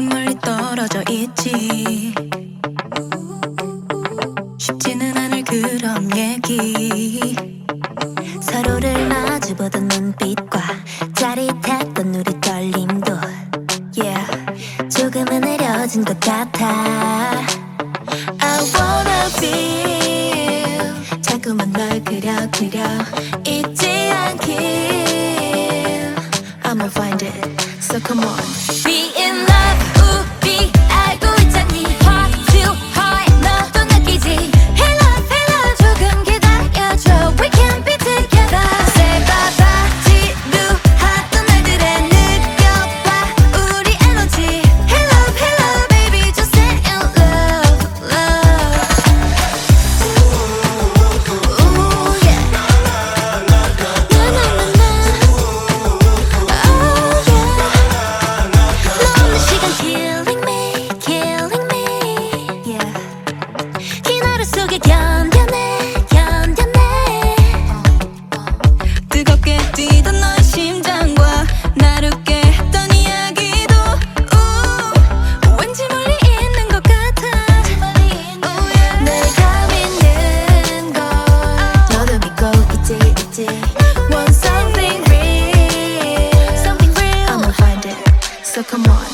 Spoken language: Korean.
조금 멀리 떨어져 있지. 쉽지는 않을 그런 얘기. 서로를 마주보던 눈빛과 짜릿했던 우리 떨림도 yeah. 조금은 내려진 것 같아. I wanna be 자꾸만 널 그려 그려. 잊지 않길. I'ma find it. So come on. 속에 견뎌내 견뎌내 뜨겁게 뛰던 너의 심장과 날 웃게 했던 이야기도 우, 왠지 멀리 있는 것 같아 Oh, yeah. 내가 믿는 걸 너도 믿고 있지 있지 Want something real Something real I'ma find it So come on